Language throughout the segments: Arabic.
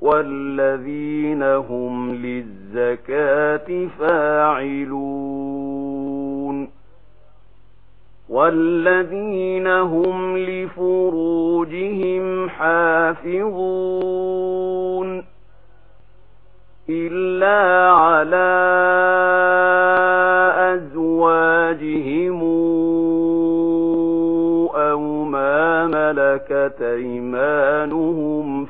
والذين هم للزكاة فاعلون والذين هم لفروجهم حافظون إلا على أزواجهم أو ما ملكت إيمانهم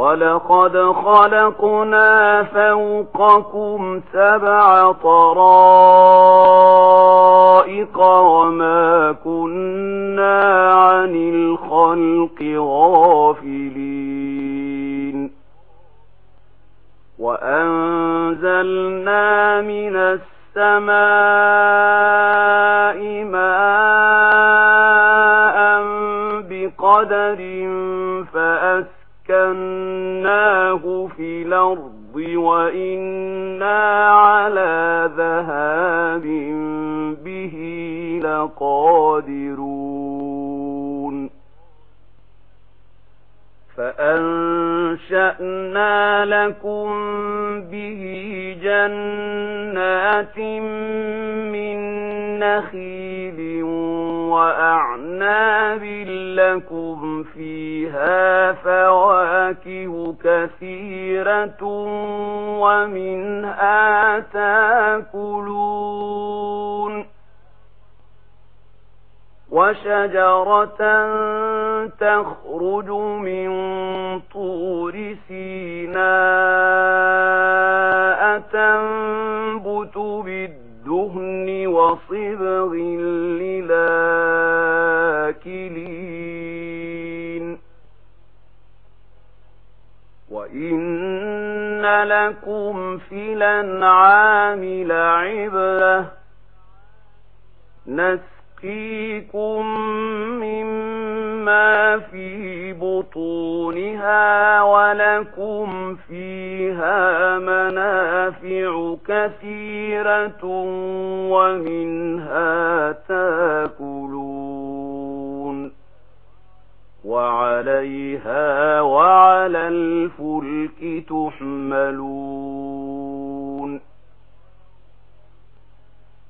وَلَقَدْ خَلَقْنَا فَوْقَكُمْ سَبْعَ طَرَائِقَ وَمَا كُنَّا عَنِ الْخَلْقِ غَافِلِينَ وَأَنزَلْنَا مِنَ السَّمَاءِ مَاءً بِقَدَرٍ فَأَسْقَاهُ مكناه في الأرض وإنا على ذهاب به لقادرون. فأنشأنا لكم به جنات من نخيل وأعناب لكم فيها فواكه كثيرة ومنها تاكلون وشجرة تخرج من طور سيناء تنبت بالدين وصبغ للاكلين وإن لكم في لنعام لعبرة نس فيكم مما في بطونها ولكم فيها منافع كثيرة ومنها تاكلون وعليها وعلى الفلك تحملون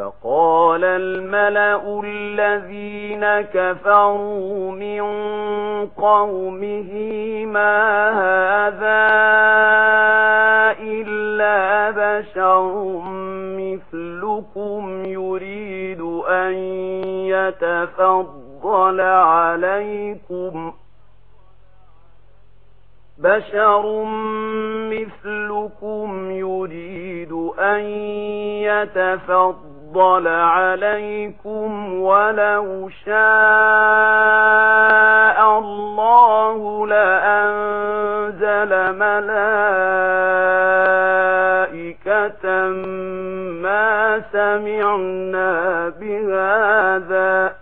فقال الملأ الذين كفروا من قومه ما هذا إلا بشر مثلكم يريد أن يتفضل عليكم بشر مثلكم يريد أن يتفضل فَضَّلَ عَلَيْكُمْ وَلَوْ شَاءَ اللَّهُ لَأَنزَلَ مَلَائِكَةً مَا سَمِعْنَا بِهَذَا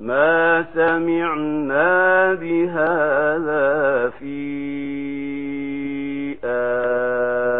مَا سَمِعْنَا بِهَذَا فِي آه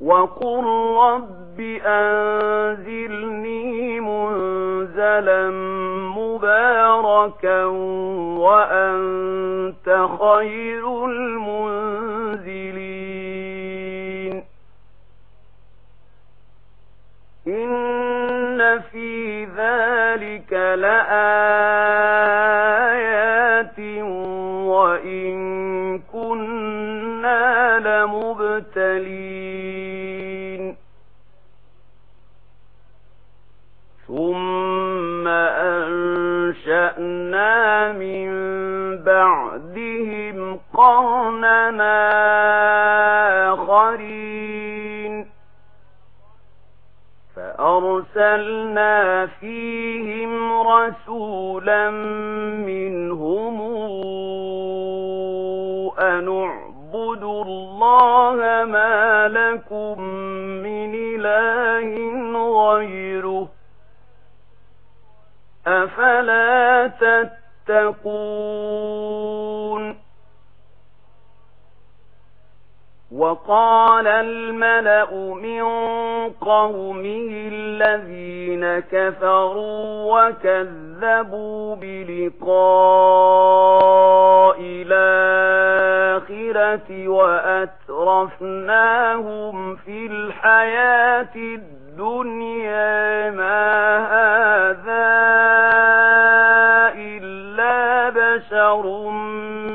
وَقُل رَّبِّ أَنزِلْنِي مُنزَلًا مُبَارَكًا وَأَنتَ خَيْرُ الْمُنزِلِينَ إِنَّ فِي ذَلِكَ لَآيَاتٍ وَإِن كُنَّا لَمُبْتَلِينَ ثم أنشأنا من بعدهم قَرْنًا آخرين فأرسلنا فيهم رسولا من تتقون. وقال الملأ من قومه الذين كفروا وكذبوا بلقاء الآخرة وأترفناهم في الحياة الدنيا. ما هذا بشر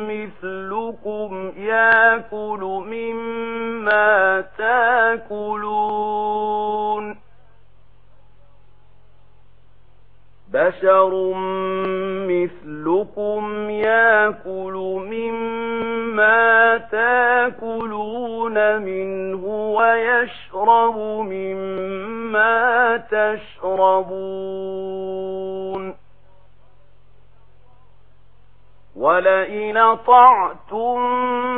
مثلكم يأكل مما تأكلون بشر مثلكم يأكل مما تأكلون منه ويشرب مما تشربون وَلَئِنْ طَعْتُمْ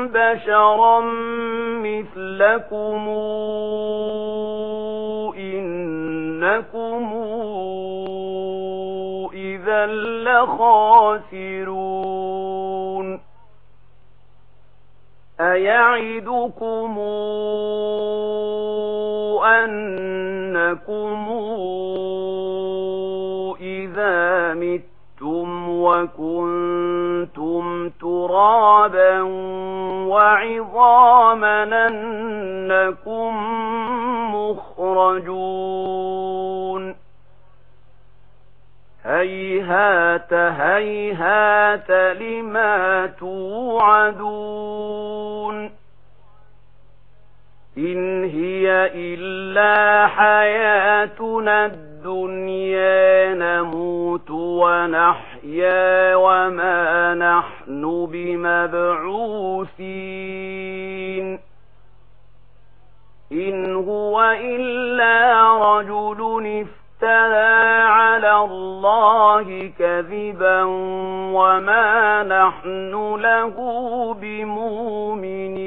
بَشَرًا مِثْلَكُمْ إِنَّكُمْ إِذًا لَخَاسِرُونَ أَيَعِدُكُمْ أَنَّكُمْ إِذَا مِتُّمْ وَكُنْتُمْ كنتم ترابا وعظاما أنكم مخرجون. هيهات هيهات لما توعدون. إن هي إلا حياتنا الدنيا نموت ونحن يا وَمَا نَحْنُ بِمَبْعُوثِينَ إِنْ هُوَ إِلَّا رَجُلٌ افْتَرَى عَلَى اللَّهِ كَذِبًا وَمَا نَحْنُ لَهُ بِمُؤْمِنِينَ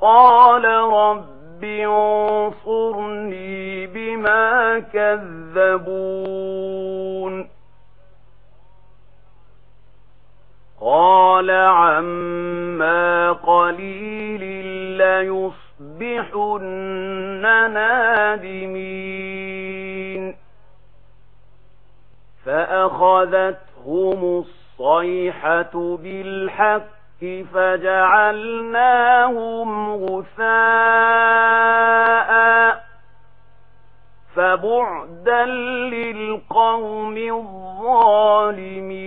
قَالَ رَبِّ رب انصرني بما كذبون قال عما قليل ليصبحن نادمين فأخذتهم الصيحة بالحق فجعلناهم غثاء فبعدا للقوم الظالمين.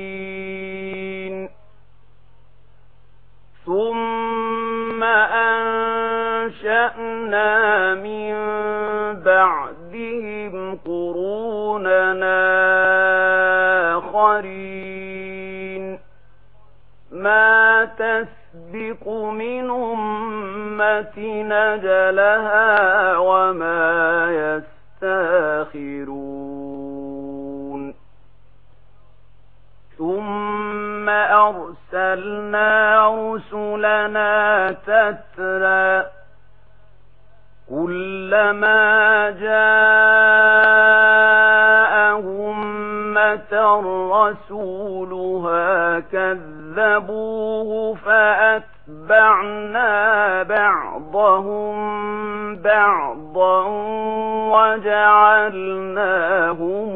ثم أنشأنا من بعدهم قروننا آخرين. ما تسبق من أمة نجلها وما يستاخرون ثم أرسلنا رسلنا تترى كلما جاء الرسول كذبوه فأتبعنا بعضهم بعضا وجعلناهم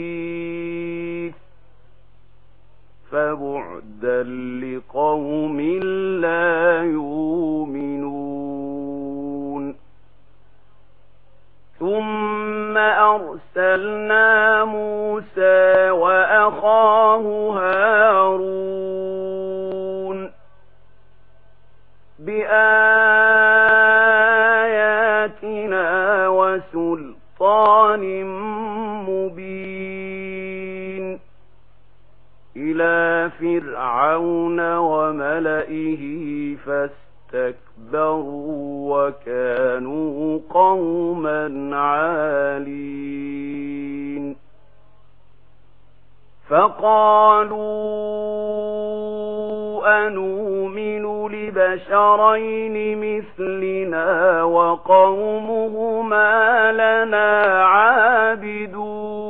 أحاديث فبعدا لقوم لا يؤمنون أَرْسَلْنَا مُوسَى وَأَخَاهُ هَارُونَ بِآيَاتِنَا وَسُلْطَانٍ مُبِينٍ إِلَى فِرْعَوْنَ وَمَلَئِهِ فَاسْتَكْبَرُوا اسْتَكْبَرُوا وَكَانُوا قَوْمًا عَالِينَ فَقَالُوا أَنُؤْمِنُ لِبَشَرَيْنِ مِثْلِنَا وَقَوْمُهُمَا لَنَا عَابِدُونَ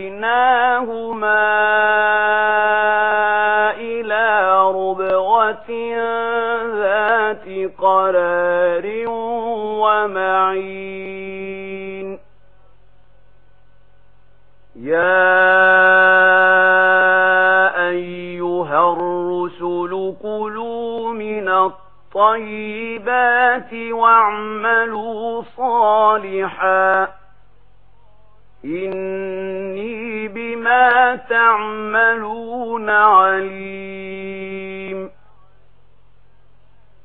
وآويناهما إلى ربغة ذات قرار ومعين يا الطيبات واعملوا صالحا. إني بما تعملون عليم.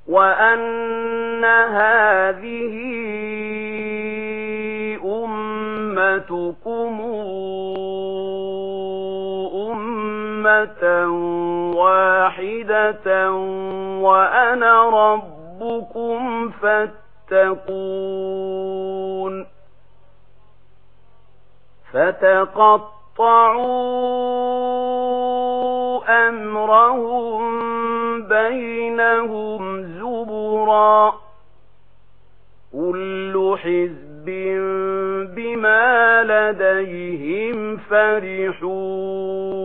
وأن هذه أمتكم أمة واحدة وأنا ربكم فاتقون فتقطعوا أمرهم بينهم زبرا كل حزب بما لديهم فرحون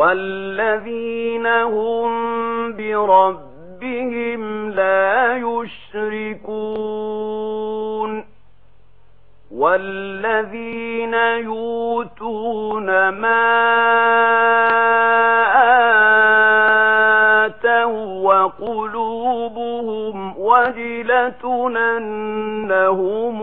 والذين هم بربهم لا يشركون والذين يؤتون ما آتوا وقلوبهم وجلة أنهم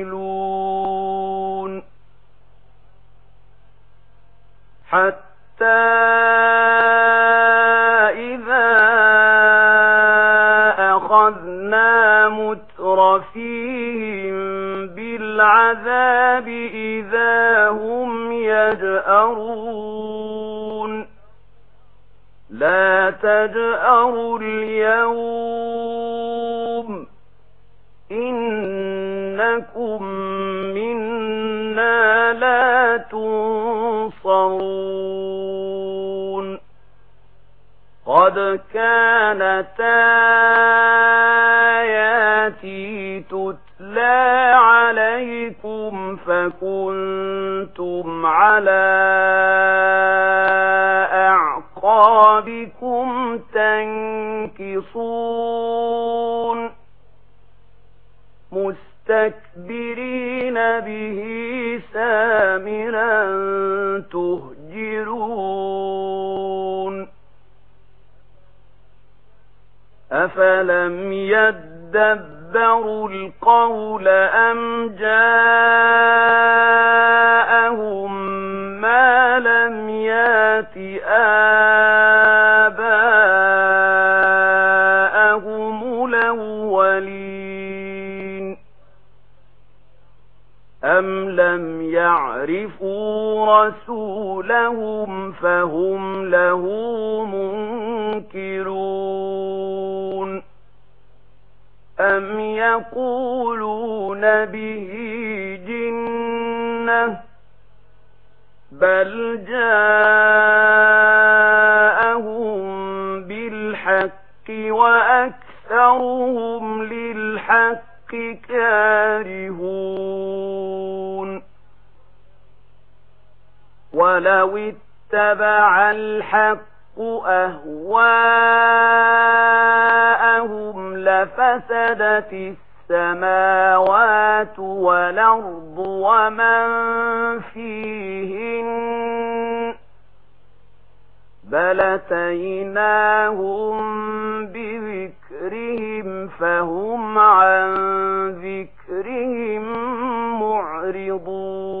الْجَنَّةِ آمِنِينَ لو اتبع الحق أهواءهم لفسدت السماوات والأرض ومن فيهن بل تيناهم بذكرهم فهم عن ذكرهم معرضون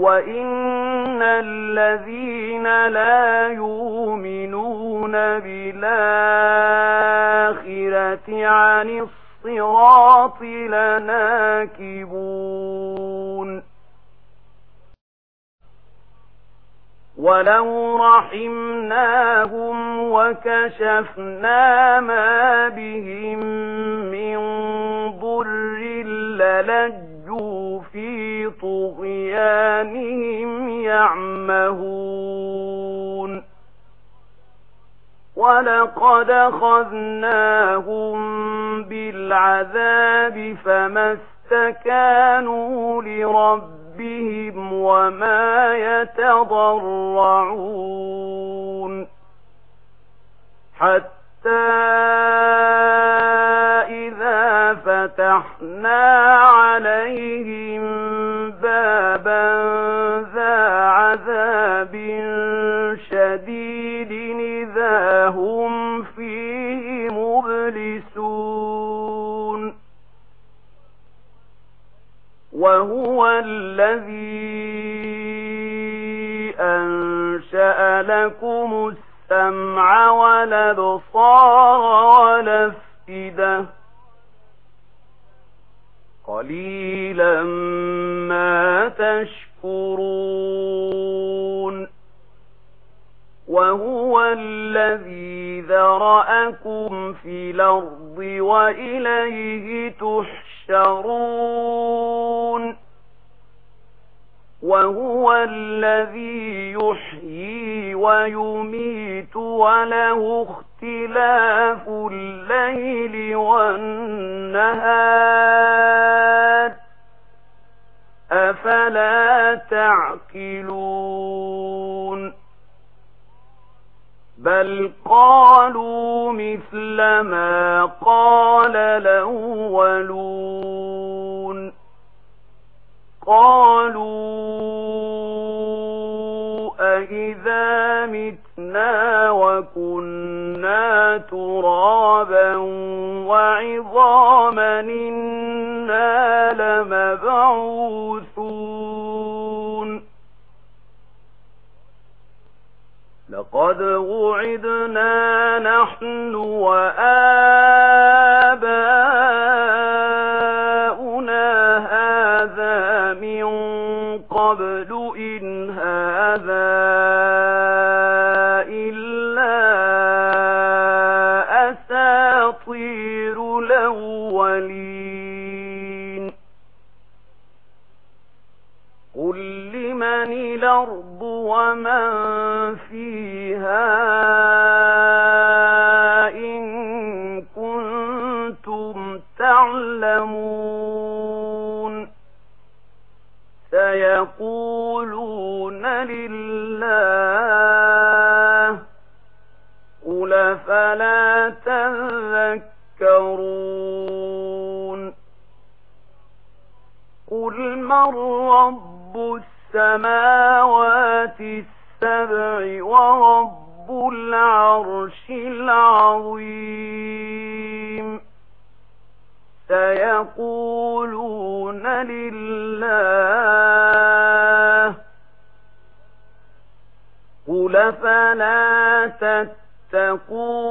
وَإِنَّ الَّذِينَ لَا يُؤْمِنُونَ بِالْآخِرَةِ عَنِ الصِّرَاطِ لَنَاكِبُونَ وَلَوْ رَحِمْنَاهُمْ وَكَشَفْنَا مَا بِهِمْ مِنْ ضُرٍّ لَلَجْ لجوا في طغيانهم يعمهون ولقد أخذناهم بالعذاب فما استكانوا لربهم وما يتضرعون حتى حَتَّى إذا فتحنا عليهم بابا ذا عذاب شديد إذا هم فيه مبلسون وهو الذي أنشأ لكم السمع ولا بصار ولا السدة قليلا ما تشكرون. وهو الذي ذرأكم في الأرض وإليه تحشرون. وهو الذي يحشرون ويميت وله اختلاف الليل والنهار. أفلا تعقلون؟ بل قالوا مثل ما قال الأولون. قالوا أَإِذَا مِتْنَا وَكُنَّا تُرَابًا وَعِظَامًا إِنَّا لَمَبْعُوثُونَ لَقَدْ وُعِدْنَا نَحْنُ وَآبَاؤُنَا ومن فيها إن كنتم تعلمون سيقولون لله قل فلا تذكرون قل من رب السماوات السبع ورب العرش العظيم. سيقولون لله قل فلا تتقون؟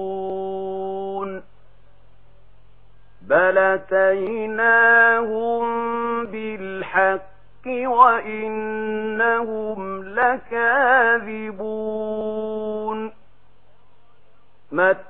يسحرون بل تيناهم بالحق وإنهم لكاذبون مت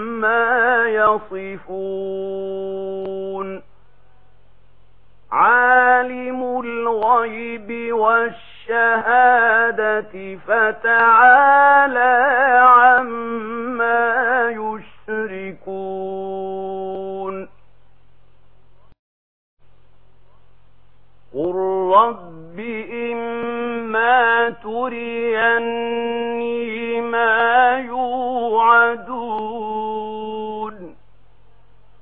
ما يَصِفُونَ. عَالِمُ الْغَيْبِ وَالشَّهَادَةِ فَتَعَالَى عَمَّا يُشْرِكُونَ. قُل رَّبِّ إِمَّا تُرِيَنِّي مَا يُوعَدُونَ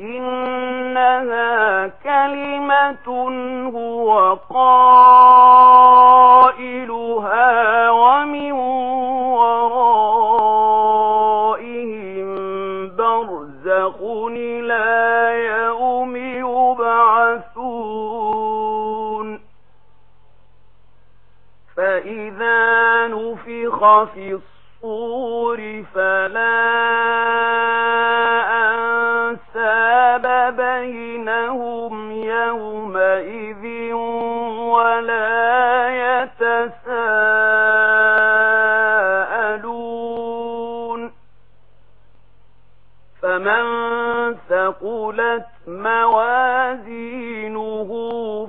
إنها كلمة هو قائلها ومن ورائهم برزق لا يوم يبعثون فإذا نفخ في الصور فلا بينهم يومئذ ولا يتساءلون فمن ثقلت موازينه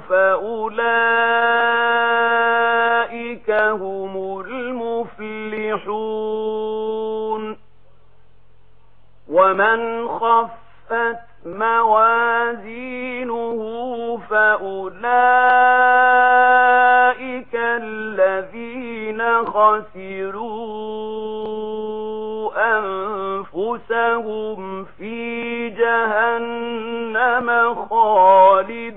فأولئك هم المفلحون ومن خفت موازينه فأولئك الذين خسروا أنفسهم في جهنم خالد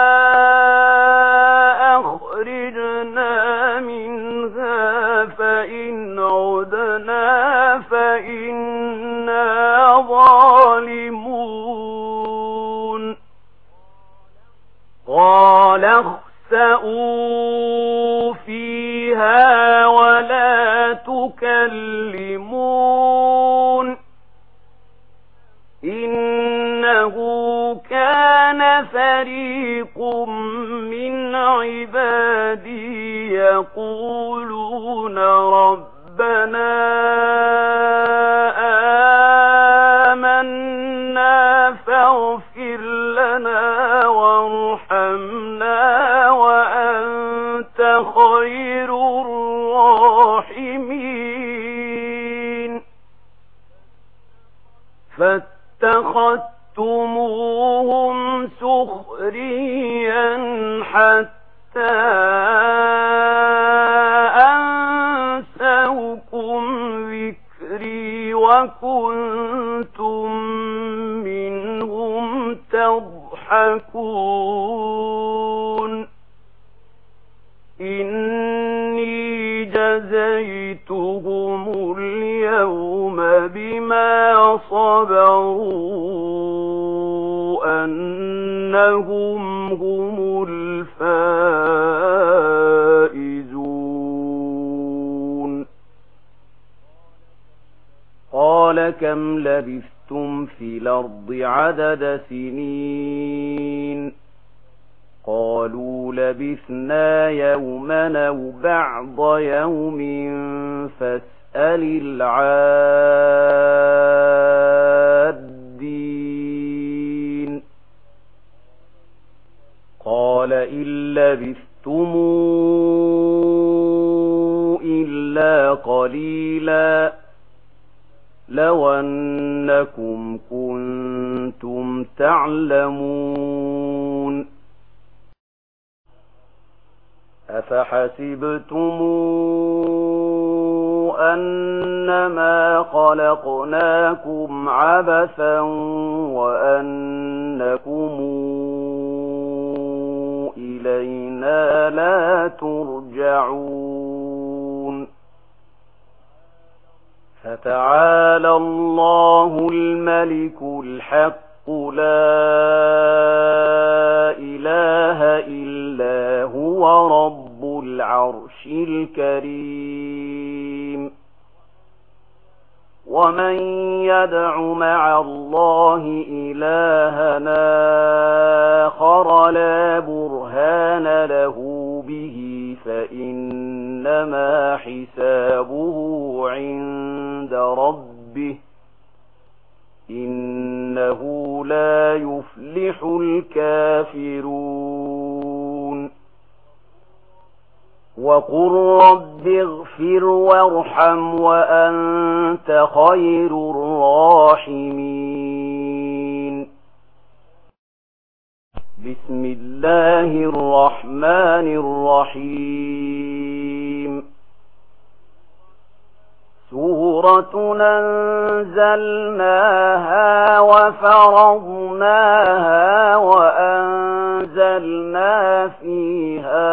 صَبَرُوا أَنَّهُمْ هُمُ الْفَائِزُونَ. قَالَ كَمْ لَبِثْتُمْ فِي الْأَرْضِ عَدَدَ سِنِينَ؟ قالوا لبثنا يوما أو بعض يوم فاستغفر للعادين قال إن لبثتم إلا قليلا لو أنكم كنتم تعلمون أفحسبتم أنما خلقناكم عبثا وأنكم إلينا لا ترجعون فتعالى الله الملك الحق لا إله إلا هو رب العرش الكريم. ومن يدع مع الله إلهنا آخر لا برهان له به فإنما حسابه عند ربه إنه لا يفلح الكافرون. وقل رب اغفر وارحم وأنت خير الراحمين. بسم الله الرحمن الرحيم. سورة ننزلناها وفرضناها وأنزلنا فيها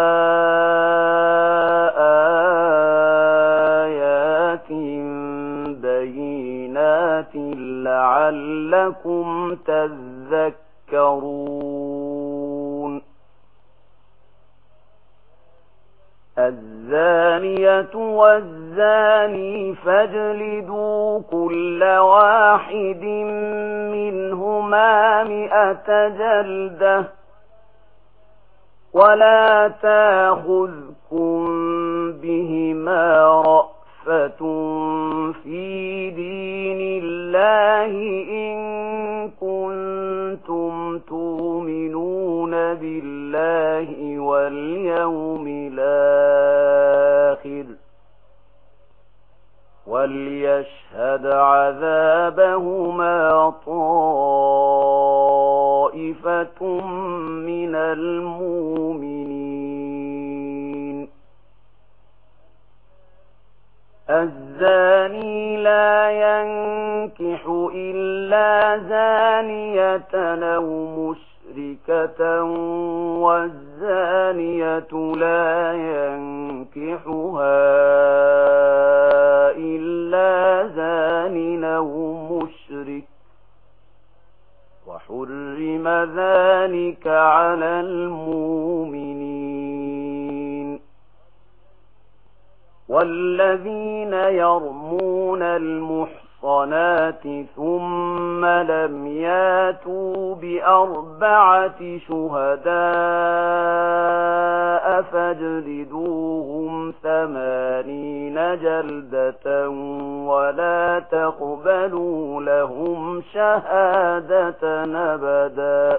لعلكم تذكرون. الزانية والزاني فاجلدوا كل واحد منهما مئة جلدة ولا تاخذكم بهما رأفة في دين الله الله إن كنتم تؤمنون بالله واليوم الآخر وليشهد عذابهما طائفة من المؤمنين. الزاني لا ينكح إلا زانية لو مشركة والزانية لا ينكحها إلا زان لو مشرك وحرم ذلك على المؤمنين والذين يرمون المحصنات ثم لم ياتوا بأربعة شهداء فاجلدوهم ثمانين جلدة ولا تقبلوا لهم شهادة نبداً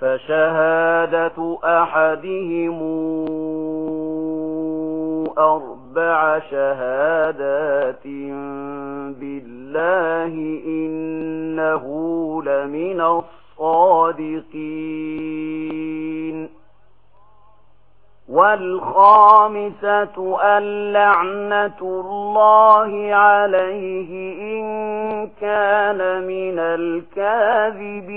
فشهادة أحدهم أربع شهادات بالله إنه لمن الصادقين والخامسة اللعنة الله عليه إن كان من الكاذبين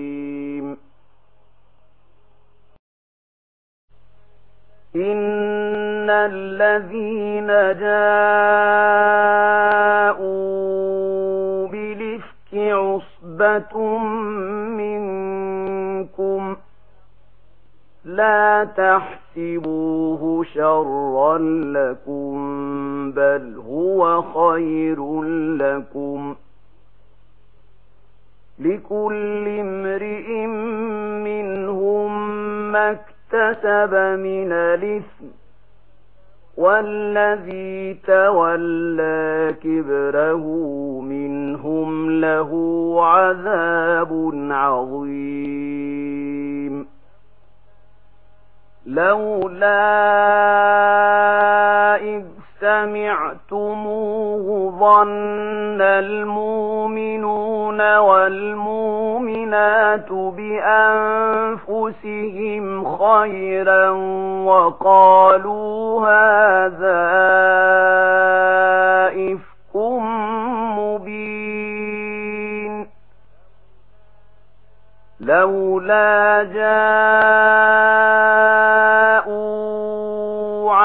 إن الذين جاءوا بلفك عصبة منكم لا تحسبوه شرا لكم بل هو خير لكم لكل امرئ منهم مكر اكتسب من الإثم والذي تولى كبره منهم له عذاب عظيم. لولا إذ سمعتموه ظن المؤمنون والمؤمنات بأنفسهم خيرا وقالوا هذا إفق مبين لولا جاءوا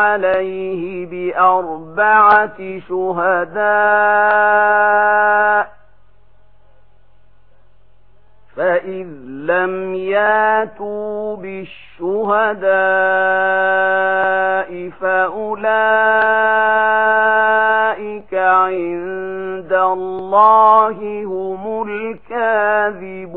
عليه بأربعة شهداء فإذ لم ياتوا بالشهداء فأولئك عند الله هم الكاذبون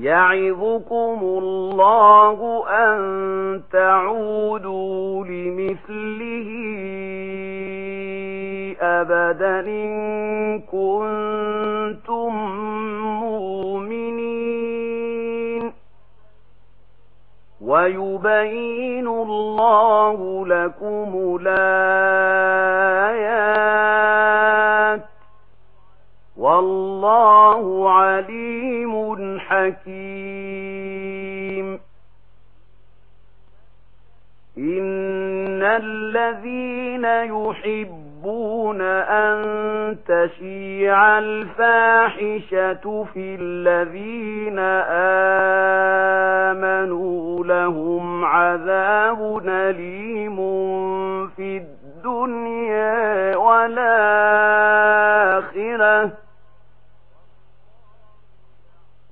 يعظكم الله أن تعودوا لمثله أبدا إن كنتم مؤمنين. ويبين الله لكم الآيات والله عليم حكيم. إن الذين يحبون أن تشيع الفاحشة في الذين آمنوا لهم عذاب نليم في الدنيا والآخرة.